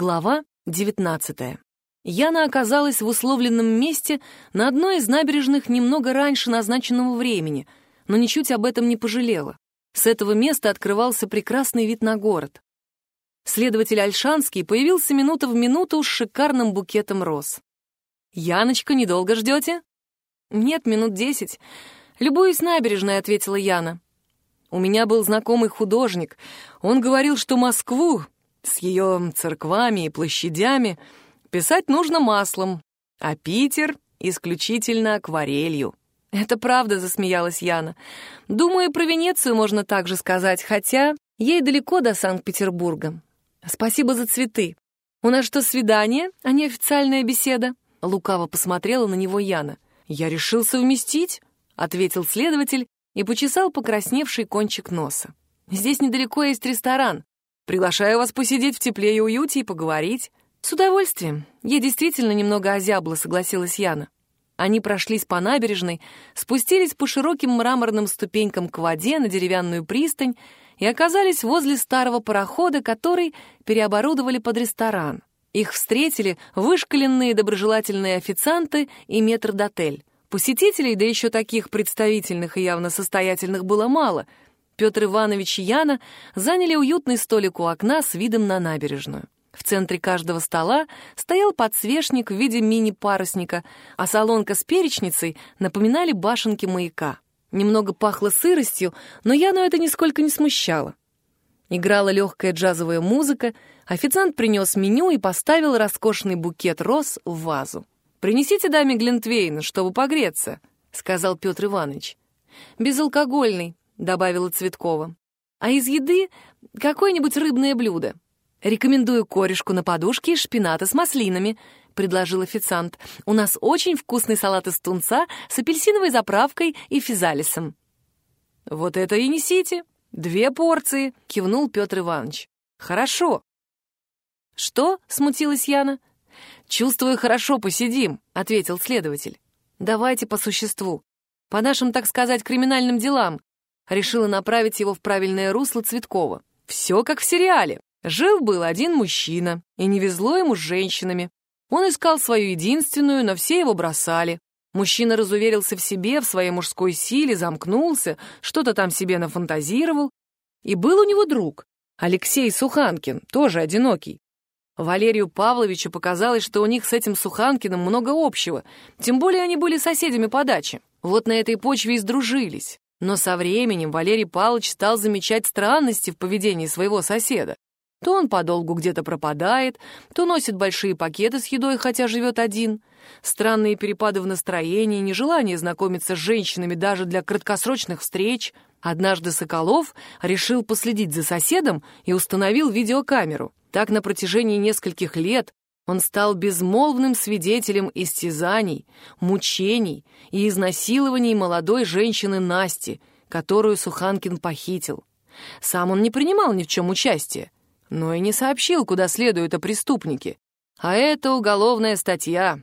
Глава 19. Яна оказалась в условленном месте на одной из набережных немного раньше назначенного времени, но ничуть об этом не пожалела. С этого места открывался прекрасный вид на город. Следователь Альшанский появился минута в минуту с шикарным букетом роз. «Яночка, недолго ждете?» «Нет, минут десять. Любуюсь набережной», — ответила Яна. «У меня был знакомый художник. Он говорил, что Москву с ее церквами и площадями писать нужно маслом, а Питер — исключительно акварелью. «Это правда», — засмеялась Яна. «Думаю, про Венецию можно также сказать, хотя ей далеко до Санкт-Петербурга. Спасибо за цветы. У нас что, свидание, а не официальная беседа?» Лукаво посмотрела на него Яна. «Я решил совместить», — ответил следователь и почесал покрасневший кончик носа. «Здесь недалеко есть ресторан. Приглашаю вас посидеть в тепле и уюте и поговорить». «С удовольствием. Я действительно немного озябла», — согласилась Яна. Они прошлись по набережной, спустились по широким мраморным ступенькам к воде на деревянную пристань и оказались возле старого парохода, который переоборудовали под ресторан. Их встретили вышкаленные доброжелательные официанты и метрдотель. Посетителей, да еще таких представительных и явно состоятельных, было мало — Петр Иванович и Яна заняли уютный столик у окна с видом на набережную. В центре каждого стола стоял подсвечник в виде мини-парусника, а солонка с перечницей напоминали башенки маяка. Немного пахло сыростью, но Яну это нисколько не смущало. Играла легкая джазовая музыка, официант принес меню и поставил роскошный букет роз в вазу. «Принесите даме Глинтвейн, чтобы погреться», — сказал Петр Иванович. «Безалкогольный», добавила Цветкова. «А из еды какое-нибудь рыбное блюдо. Рекомендую корешку на подушке из шпината с маслинами», — предложил официант. «У нас очень вкусный салат из тунца с апельсиновой заправкой и физалисом». «Вот это и несите. Две порции», — кивнул Петр Иванович. «Хорошо». «Что?» — смутилась Яна. «Чувствую, хорошо посидим», — ответил следователь. «Давайте по существу. По нашим, так сказать, криминальным делам решила направить его в правильное русло Цветкова. Все как в сериале. Жил-был один мужчина, и не везло ему с женщинами. Он искал свою единственную, но все его бросали. Мужчина разуверился в себе, в своей мужской силе, замкнулся, что-то там себе нафантазировал. И был у него друг, Алексей Суханкин, тоже одинокий. Валерию Павловичу показалось, что у них с этим Суханкиным много общего, тем более они были соседями по даче. Вот на этой почве и сдружились. Но со временем Валерий Павлович стал замечать странности в поведении своего соседа. То он подолгу где-то пропадает, то носит большие пакеты с едой, хотя живет один. Странные перепады в настроении, нежелание знакомиться с женщинами даже для краткосрочных встреч. Однажды Соколов решил последить за соседом и установил видеокамеру. Так на протяжении нескольких лет он стал безмолвным свидетелем истязаний, мучений и изнасилований молодой женщины Насти, которую Суханкин похитил. Сам он не принимал ни в чем участия, но и не сообщил, куда следуют о преступнике. А это уголовная статья.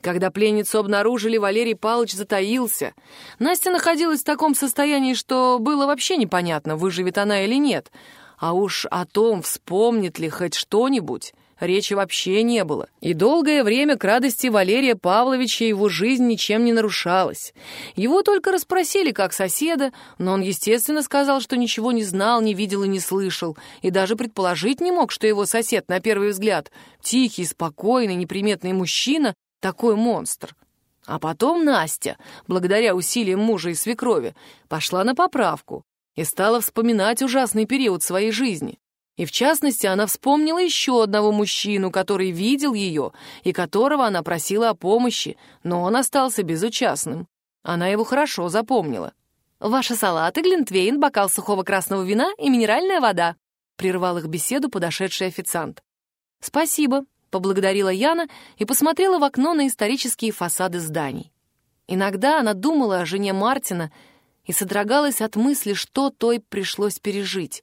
Когда пленницу обнаружили, Валерий Павлович затаился. Настя находилась в таком состоянии, что было вообще непонятно, выживет она или нет. А уж о том, вспомнит ли хоть что-нибудь, речи вообще не было. И долгое время к радости Валерия Павловича его жизнь ничем не нарушалась. Его только расспросили как соседа, но он, естественно, сказал, что ничего не знал, не видел и не слышал, и даже предположить не мог, что его сосед, на первый взгляд, тихий, спокойный, неприметный мужчина, такой монстр. А потом Настя, благодаря усилиям мужа и свекрови, пошла на поправку и стала вспоминать ужасный период своей жизни. И в частности, она вспомнила еще одного мужчину, который видел ее и которого она просила о помощи, но он остался безучастным. Она его хорошо запомнила. «Ваши салаты, глинтвейн, бокал сухого красного вина и минеральная вода», прервал их беседу подошедший официант. «Спасибо», — поблагодарила Яна и посмотрела в окно на исторические фасады зданий. Иногда она думала о жене Мартина и содрогалась от мысли, что той пришлось пережить.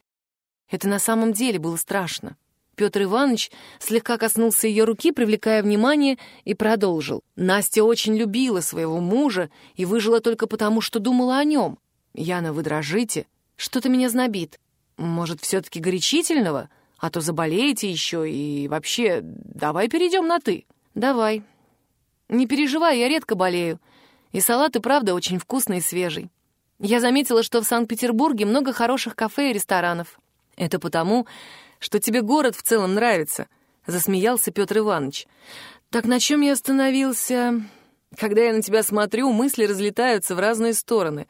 Это на самом деле было страшно. Петр Иванович слегка коснулся ее руки, привлекая внимание, и продолжил. Настя очень любила своего мужа и выжила только потому, что думала о нем. «Яна, вы дрожите. Что-то меня знобит. Может, все-таки горячительного? а то заболеете еще, и вообще, давай перейдем на «ты». Давай. Не переживай, я редко болею. И салат и правда очень вкусный и свежий. Я заметила, что в Санкт-Петербурге много хороших кафе и ресторанов. Это потому, что тебе город в целом нравится, засмеялся Петр Иванович. Так на чем я остановился? Когда я на тебя смотрю, мысли разлетаются в разные стороны.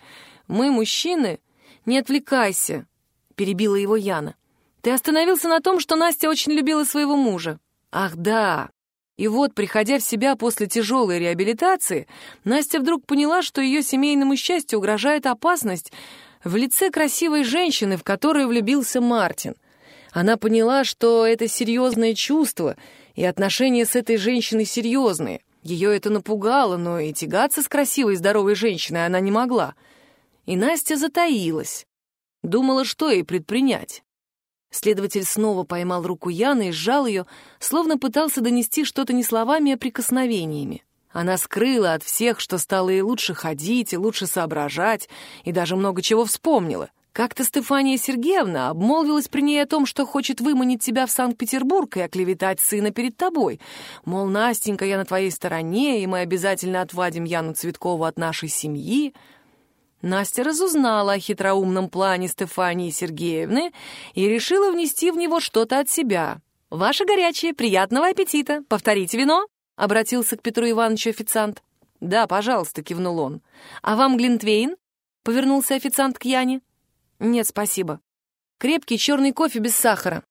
Мы, мужчины, не отвлекайся, перебила его Яна. Ты остановился на том, что Настя очень любила своего мужа. Ах, да. И вот, приходя в себя после тяжелой реабилитации, Настя вдруг поняла, что ее семейному счастью угрожает опасность в лице красивой женщины, в которую влюбился Мартин. Она поняла, что это серьезное чувство, и отношения с этой женщиной серьезные. Ее это напугало, но и тягаться с красивой здоровой женщиной она не могла. И Настя затаилась. Думала, что ей предпринять. Следователь снова поймал руку Яны и сжал ее, словно пытался донести что-то не словами, а прикосновениями. Она скрыла от всех, что стало и лучше ходить, и лучше соображать, и даже много чего вспомнила. Как-то Стефания Сергеевна обмолвилась при ней о том, что хочет выманить тебя в Санкт-Петербург и оклеветать сына перед тобой. Мол, Настенька, я на твоей стороне, и мы обязательно отвадим Яну Цветкову от нашей семьи. Настя разузнала о хитроумном плане Стефании Сергеевны и решила внести в него что-то от себя. «Ваше горячее, приятного аппетита! Повторите вино!» — обратился к Петру Ивановичу официант. «Да, пожалуйста», — кивнул он. «А вам Глинтвейн?» — повернулся официант к Яне. «Нет, спасибо. Крепкий черный кофе без сахара».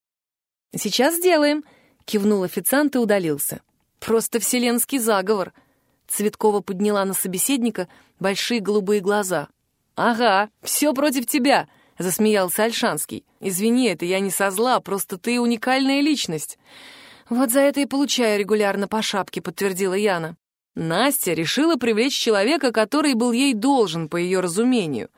«Сейчас сделаем», — кивнул официант и удалился. «Просто вселенский заговор». Цветкова подняла на собеседника большие голубые глаза — «Ага, все против тебя», — засмеялся Альшанский. «Извини, это я не со зла, просто ты уникальная личность». «Вот за это и получаю регулярно по шапке», — подтвердила Яна. Настя решила привлечь человека, который был ей должен, по ее разумению.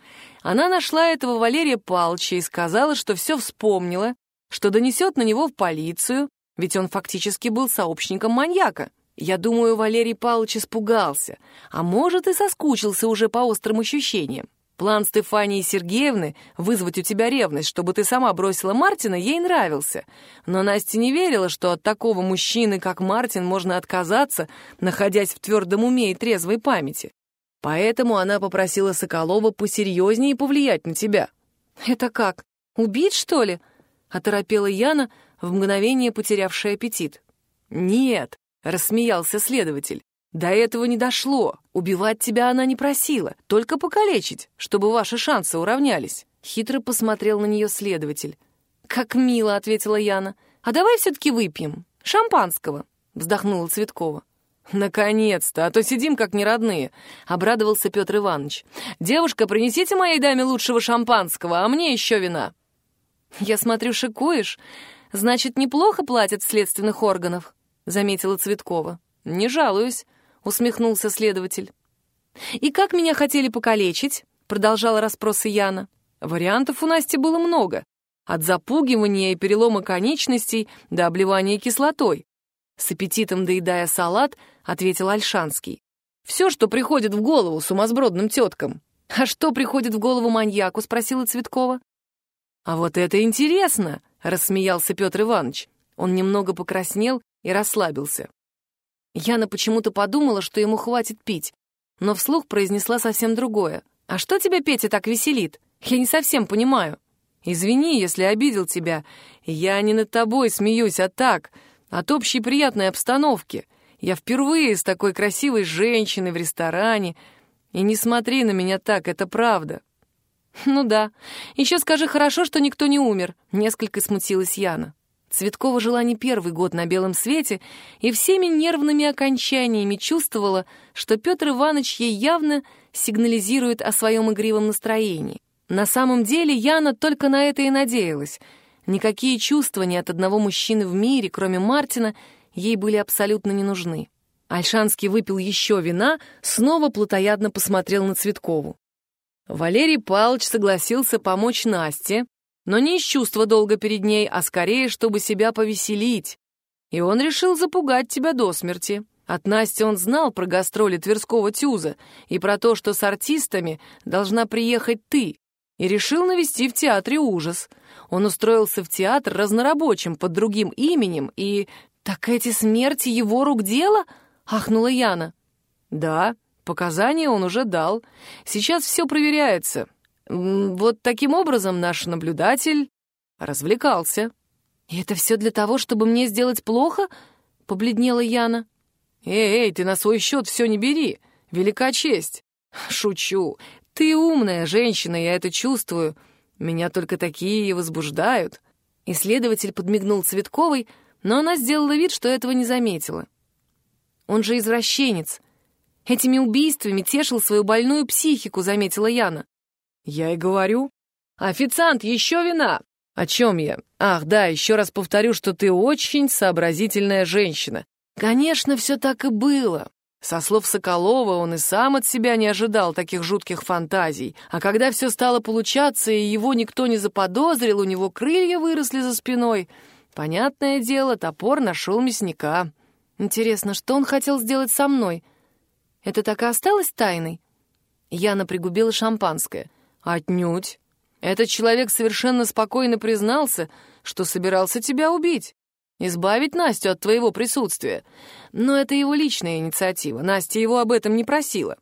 Она нашла этого Валерия Палча и сказала, что все вспомнила, что донесет на него в полицию, ведь он фактически был сообщником маньяка. Я думаю, Валерий Павлович испугался, а может и соскучился уже по острым ощущениям. План Стефании Сергеевны вызвать у тебя ревность, чтобы ты сама бросила Мартина, ей нравился. Но Настя не верила, что от такого мужчины, как Мартин, можно отказаться, находясь в твердом уме и трезвой памяти. Поэтому она попросила Соколова посерьезнее повлиять на тебя. «Это как? Убить, что ли?» — оторопела Яна, в мгновение потерявшая аппетит. «Нет», — рассмеялся следователь. До этого не дошло. Убивать тебя она не просила, только покалечить, чтобы ваши шансы уравнялись. Хитро посмотрел на нее следователь. «Как мило», — ответила Яна. «А давай все-таки выпьем. Шампанского», — вздохнула Цветкова. «Наконец-то, а то сидим как неродные», — обрадовался Петр Иванович. «Девушка, принесите моей даме лучшего шампанского, а мне еще вина». «Я смотрю, шикуешь. Значит, неплохо платят в следственных органах», — заметила Цветкова. «Не жалуюсь усмехнулся следователь. «И как меня хотели покалечить?» — продолжала расспросы Яна. Вариантов у Насти было много. От запугивания и перелома конечностей до обливания кислотой. С аппетитом доедая салат, ответил Альшанский. «Все, что приходит в голову сумасбродным теткам». «А что приходит в голову маньяку?» — спросила Цветкова. «А вот это интересно!» — рассмеялся Петр Иванович. Он немного покраснел и расслабился. Яна почему-то подумала, что ему хватит пить, но вслух произнесла совсем другое. «А что тебя, Петя, так веселит? Я не совсем понимаю». «Извини, если обидел тебя. Я не над тобой смеюсь, а так, от общей приятной обстановки. Я впервые с такой красивой женщиной в ресторане. И не смотри на меня так, это правда». «Ну да. Еще скажи, хорошо, что никто не умер», — несколько смутилась Яна. Цветкова жила не первый год на белом свете и всеми нервными окончаниями чувствовала, что Петр Иванович ей явно сигнализирует о своем игривом настроении. На самом деле Яна только на это и надеялась. Никакие чувства ни от одного мужчины в мире, кроме Мартина, ей были абсолютно не нужны. Альшанский выпил еще вина, снова плотоядно посмотрел на Цветкову. Валерий Павлович согласился помочь Насте, но не из чувства долга перед ней, а скорее, чтобы себя повеселить. И он решил запугать тебя до смерти. От Насти он знал про гастроли Тверского Тюза и про то, что с артистами должна приехать ты. и решил навести в театре ужас. Он устроился в театр разнорабочим под другим именем и... «Так эти смерти его рук дело?» — ахнула Яна. «Да, показания он уже дал. Сейчас все проверяется. Вот таким образом наш наблюдатель развлекался». «И это все для того, чтобы мне сделать плохо?» — побледнела Яна. «Эй, эй, ты на свой счет все не бери. Велика честь». «Шучу. Ты умная женщина, я это чувствую. Меня только такие и возбуждают». Исследователь подмигнул Цветковой, но она сделала вид, что этого не заметила. «Он же извращенец. Этими убийствами тешил свою больную психику», — заметила Яна. «Я и говорю. Официант, еще вина!» «О чем я? Ах, да, еще раз повторю, что ты очень сообразительная женщина. Конечно, все так и было. Со слов Соколова он и сам от себя не ожидал таких жутких фантазий. А когда все стало получаться, и его никто не заподозрил, у него крылья выросли за спиной. Понятное дело, топор нашел мясника. Интересно, что он хотел сделать со мной? Это так и осталось тайной? Яна пригубила шампанское. Отнюдь. Этот человек совершенно спокойно признался, что собирался тебя убить, избавить Настю от твоего присутствия. Но это его личная инициатива, Настя его об этом не просила.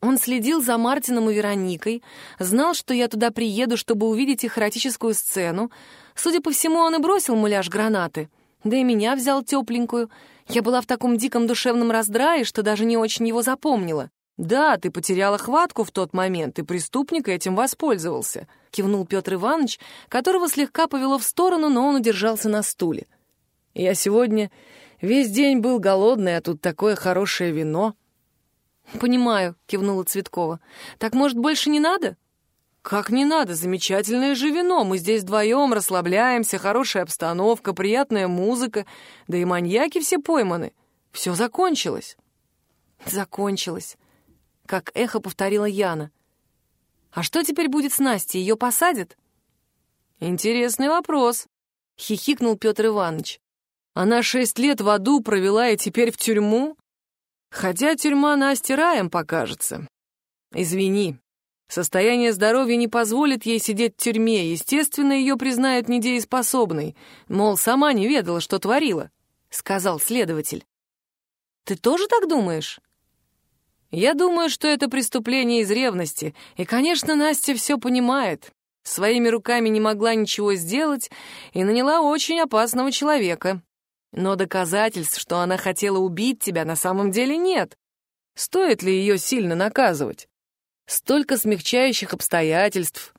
Он следил за Мартином и Вероникой, знал, что я туда приеду, чтобы увидеть их эротическую сцену. Судя по всему, он и бросил муляж гранаты. Да и меня взял тепленькую. Я была в таком диком душевном раздрае, что даже не очень его запомнила. «Да, ты потеряла хватку в тот момент, и преступник этим воспользовался», — кивнул Петр Иванович, которого слегка повело в сторону, но он удержался на стуле. «Я сегодня весь день был голодный, а тут такое хорошее вино». «Понимаю», — кивнула Цветкова. «Так, может, больше не надо?» «Как не надо? Замечательное же вино. Мы здесь вдвоем расслабляемся, хорошая обстановка, приятная музыка, да и маньяки все пойманы. Все закончилось». «Закончилось», как эхо повторила Яна. «А что теперь будет с Настей? Ее посадят?» «Интересный вопрос», — хихикнул Петр Иванович. «Она шесть лет в аду провела и теперь в тюрьму? Хотя тюрьма Насте раем покажется. Извини, состояние здоровья не позволит ей сидеть в тюрьме, естественно, ее признают недееспособной, мол, сама не ведала, что творила», — сказал следователь. «Ты тоже так думаешь?» Я думаю, что это преступление из ревности, и, конечно, Настя все понимает. Своими руками не могла ничего сделать и наняла очень опасного человека. Но доказательств, что она хотела убить тебя, на самом деле нет. Стоит ли ее сильно наказывать? Столько смягчающих обстоятельств.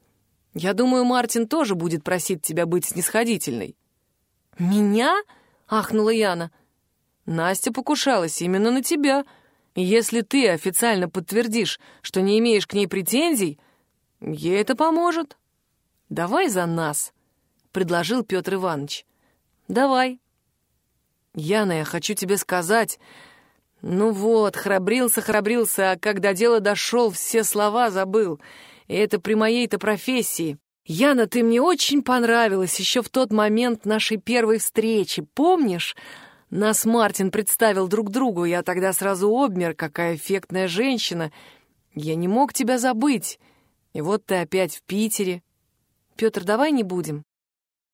Я думаю, Мартин тоже будет просить тебя быть снисходительной. «Меня?» — ахнула Яна. «Настя покушалась именно на тебя», если ты официально подтвердишь, что не имеешь к ней претензий, ей это поможет. Давай за нас, предложил Петр Иванович. Давай. Яна, я хочу тебе сказать... Ну вот, храбрился, храбрился, а когда дело дошел, все слова забыл. И это при моей-то профессии. Яна, ты мне очень понравилась еще в тот момент нашей первой встречи, помнишь? Нас Мартин представил друг другу, я тогда сразу обмер, какая эффектная женщина. Я не мог тебя забыть. И вот ты опять в Питере. Петр, давай не будем.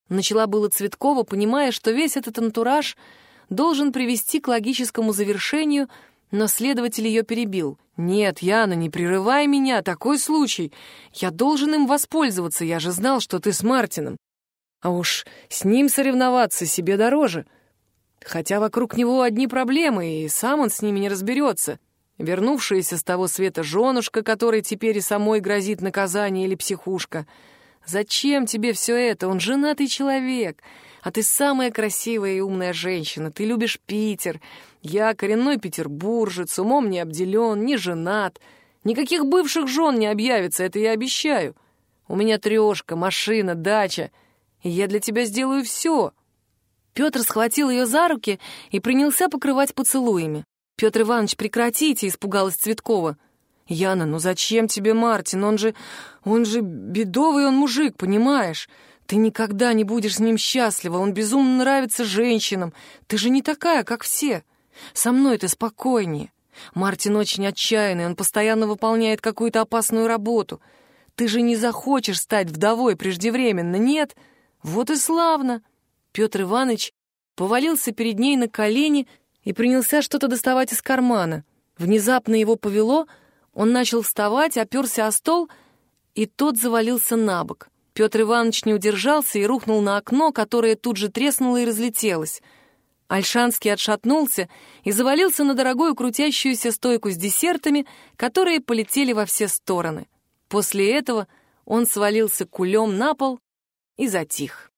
Начала было Цветкова, понимая, что весь этот антураж должен привести к логическому завершению, но следователь ее перебил. «Нет, Яна, не прерывай меня, такой случай. Я должен им воспользоваться, я же знал, что ты с Мартином. А уж с ним соревноваться себе дороже». Хотя вокруг него одни проблемы, и сам он с ними не разберется. Вернувшаяся с того света женушка, которой теперь и самой грозит наказание или психушка. Зачем тебе все это? Он женатый человек, а ты самая красивая и умная женщина. Ты любишь Питер. Я коренной петербуржец, умом не обделен, не женат. Никаких бывших жен не объявится, это я обещаю. У меня трешка, машина, дача, и я для тебя сделаю все. Петр схватил ее за руки и принялся покрывать поцелуями. «Петр Иванович, прекратите!» — испугалась Цветкова. «Яна, ну зачем тебе Мартин? Он же... он же бедовый он мужик, понимаешь? Ты никогда не будешь с ним счастлива, он безумно нравится женщинам. Ты же не такая, как все. Со мной ты спокойнее. Мартин очень отчаянный, он постоянно выполняет какую-то опасную работу. ты же не захочешь стать вдовой преждевременно, нет? Вот и славно. Петр Иванович повалился перед ней на колени и принялся что-то доставать из кармана. Внезапно его повело, он начал вставать, оперся о стол, и тот завалился на бок. Петр Иванович не удержался и рухнул на окно, которое тут же треснуло и разлетелось. Альшанский отшатнулся и завалился на дорогую крутящуюся стойку с десертами, которые полетели во все стороны. После этого он свалился кулем на пол и затих.